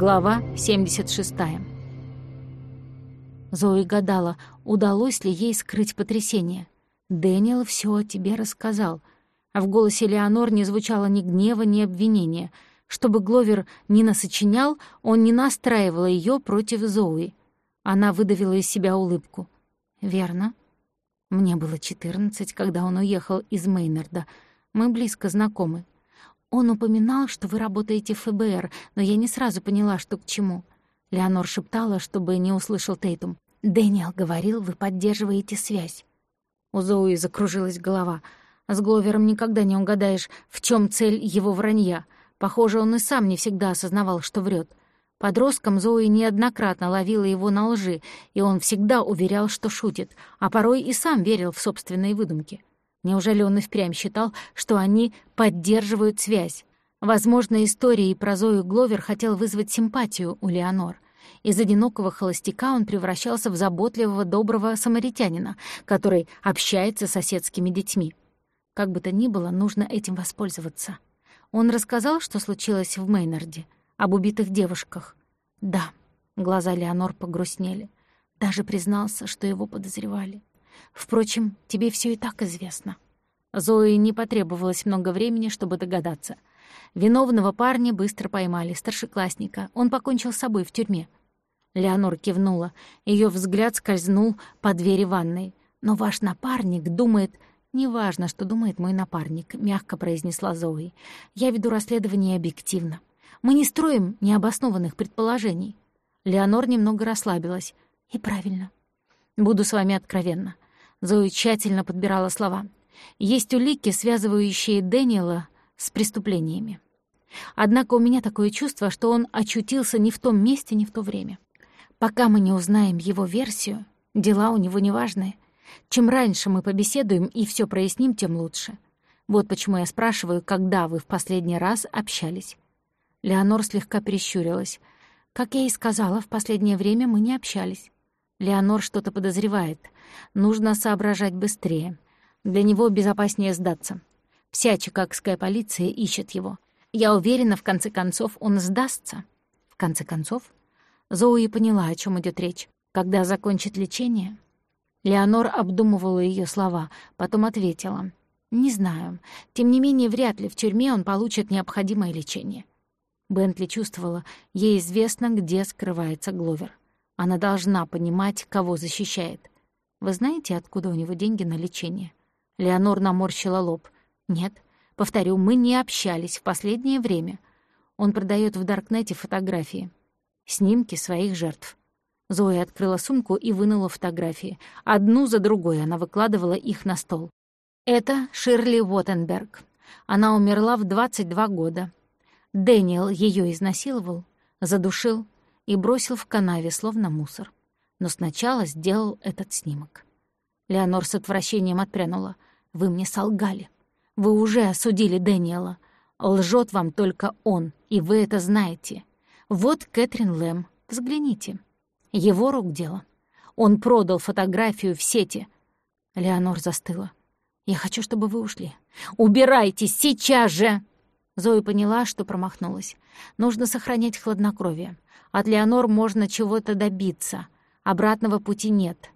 Глава 76. Зои гадала, удалось ли ей скрыть потрясение. «Дэниел все о тебе рассказал», а в голосе Леонор не звучало ни гнева, ни обвинения. Чтобы Гловер не насочинял, он не настраивал ее против Зои. Она выдавила из себя улыбку. «Верно. Мне было четырнадцать, когда он уехал из Мейнарда. Мы близко знакомы. Он упоминал, что вы работаете в ФБР, но я не сразу поняла, что к чему. Леонор шептала, чтобы не услышал Тейтум. «Дэниел говорил, вы поддерживаете связь». У Зоуи закружилась голова. С Гловером никогда не угадаешь, в чем цель его вранья. Похоже, он и сам не всегда осознавал, что врет. Подростком Зои неоднократно ловила его на лжи, и он всегда уверял, что шутит, а порой и сам верил в собственные выдумки. Неужели он и впрямь считал, что они поддерживают связь? Возможно, историей про Зою Гловер хотел вызвать симпатию у Леонор. Из одинокого холостяка он превращался в заботливого, доброго самаритянина, который общается с соседскими детьми. Как бы то ни было, нужно этим воспользоваться. Он рассказал, что случилось в Мейнарде, об убитых девушках. Да, глаза Леонор погрустнели. Даже признался, что его подозревали. Впрочем, тебе все и так известно». Зои не потребовалось много времени, чтобы догадаться. Виновного парня быстро поймали, старшеклассника. Он покончил с собой в тюрьме. Леонор кивнула. Ее взгляд скользнул по двери ванной. «Но ваш напарник думает...» «Неважно, что думает мой напарник», — мягко произнесла Зои. «Я веду расследование объективно. Мы не строим необоснованных предположений». Леонор немного расслабилась. «И правильно. Буду с вами откровенна. Зои тщательно подбирала слова. Есть улики, связывающие Дэниела с преступлениями. Однако у меня такое чувство, что он очутился не в том месте, не в то время. Пока мы не узнаем его версию, дела у него неважные. Чем раньше мы побеседуем и все проясним, тем лучше. Вот почему я спрашиваю, когда вы в последний раз общались. Леонор слегка прищурилась. Как я и сказала, в последнее время мы не общались. Леонор что-то подозревает. Нужно соображать быстрее. Для него безопаснее сдаться. Вся чикагская полиция ищет его. Я уверена, в конце концов, он сдастся. В конце концов? Зоуи поняла, о чем идет речь. Когда закончит лечение? Леонор обдумывала ее слова, потом ответила. «Не знаю. Тем не менее, вряд ли в тюрьме он получит необходимое лечение». Бентли чувствовала, ей известно, где скрывается Гловер. Она должна понимать, кого защищает. Вы знаете, откуда у него деньги на лечение? Леонор наморщила лоб. Нет. Повторю, мы не общались в последнее время. Он продает в Даркнете фотографии. Снимки своих жертв. Зоя открыла сумку и вынула фотографии. Одну за другой она выкладывала их на стол. Это Ширли Уоттенберг. Она умерла в 22 года. Дэниел ее изнасиловал, задушил, и бросил в канаве, словно мусор. Но сначала сделал этот снимок. Леонор с отвращением отпрянула. «Вы мне солгали. Вы уже осудили Дэниела. Лжет вам только он, и вы это знаете. Вот Кэтрин Лэм. Взгляните. Его рук дело. Он продал фотографию в сети». Леонор застыла. «Я хочу, чтобы вы ушли. Убирайтесь сейчас же!» Зоя поняла, что промахнулась. Нужно сохранять хладнокровие. От Леонор можно чего-то добиться. Обратного пути нет.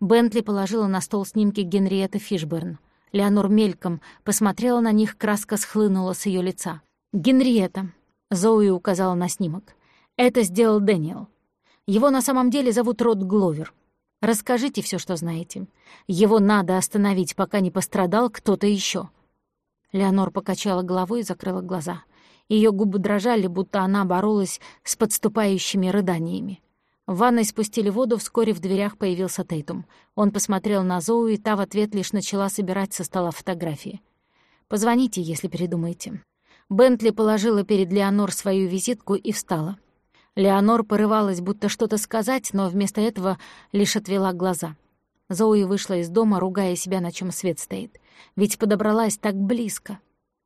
Бентли положила на стол снимки Генриетты Фишберн. Леонор мельком посмотрела на них, краска схлынула с ее лица. «Генриетта», — Зоуи указала на снимок. «Это сделал Дэниел. Его на самом деле зовут Рот Гловер. Расскажите все, что знаете. Его надо остановить, пока не пострадал кто-то еще. Леонор покачала головой и закрыла глаза — ее губы дрожали, будто она боролась с подступающими рыданиями. В ванной спустили воду, вскоре в дверях появился Тейтум. Он посмотрел на Зоу, и та в ответ лишь начала собирать со стола фотографии. «Позвоните, если передумаете». Бентли положила перед Леонор свою визитку и встала. Леонор порывалась будто что-то сказать, но вместо этого лишь отвела глаза. Зоуи вышла из дома, ругая себя, на чем свет стоит. Ведь подобралась так близко.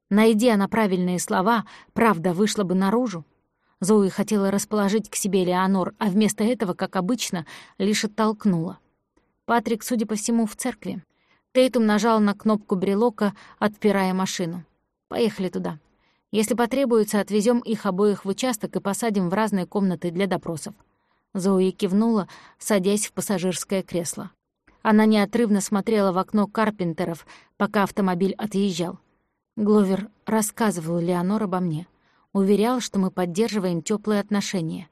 Найди она правильные слова, правда вышла бы наружу. Зои хотела расположить к себе Леонор, а вместо этого, как обычно, лишь оттолкнула. Патрик, судя по всему, в церкви. Тейтум нажал на кнопку брелока, отпирая машину. «Поехали туда. Если потребуется, отвезем их обоих в участок и посадим в разные комнаты для допросов». Зои кивнула, садясь в пассажирское кресло. Она неотрывно смотрела в окно Карпентеров, пока автомобиль отъезжал. Гловер рассказывал Леонор обо мне. Уверял, что мы поддерживаем теплые отношения.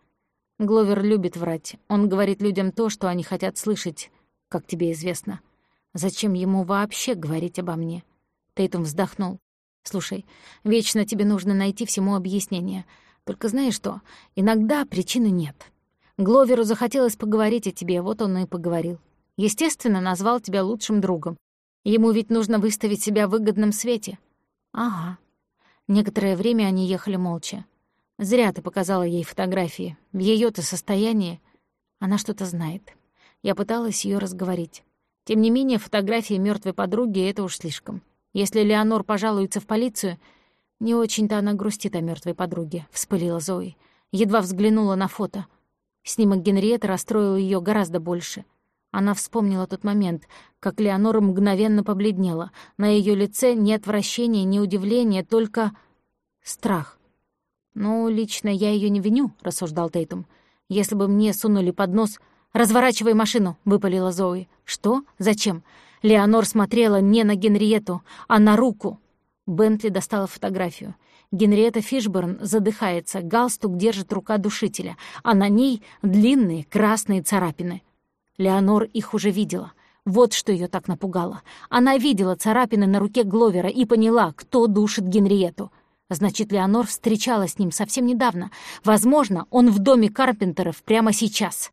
Гловер любит врать. Он говорит людям то, что они хотят слышать, как тебе известно. Зачем ему вообще говорить обо мне? Тейтум вздохнул. «Слушай, вечно тебе нужно найти всему объяснение. Только знаешь что, иногда причины нет. Гловеру захотелось поговорить о тебе, вот он и поговорил. Естественно, назвал тебя лучшим другом. Ему ведь нужно выставить себя в выгодном свете. Ага. Некоторое время они ехали молча. Зря ты показала ей фотографии. В её то состоянии она что-то знает. Я пыталась её разговорить. Тем не менее, фотографии мёртвой подруги — это уж слишком. Если Леонор пожалуется в полицию, не очень-то она грустит о мёртвой подруге, — вспылила Зои. Едва взглянула на фото. Снимок Генриетты расстроил её гораздо больше — она вспомнила тот момент, как Леонора мгновенно побледнела. На ее лице ни отвращения, ни удивления, только страх. «Ну, лично я ее не виню», — рассуждал Тейтум. «Если бы мне сунули под нос...» «Разворачивай машину», — выпалила Зои. «Что? Зачем?» Леонор смотрела не на Генриету, а на руку. Бентли достала фотографию. Генриетта Фишборн задыхается, галстук держит рука душителя, а на ней длинные красные царапины. Леонор их уже видела. Вот что ее так напугало. Она видела царапины на руке Гловера и поняла, кто душит Генриету. Значит, Леонор встречалась с ним совсем недавно. Возможно, он в доме Карпентеров прямо сейчас.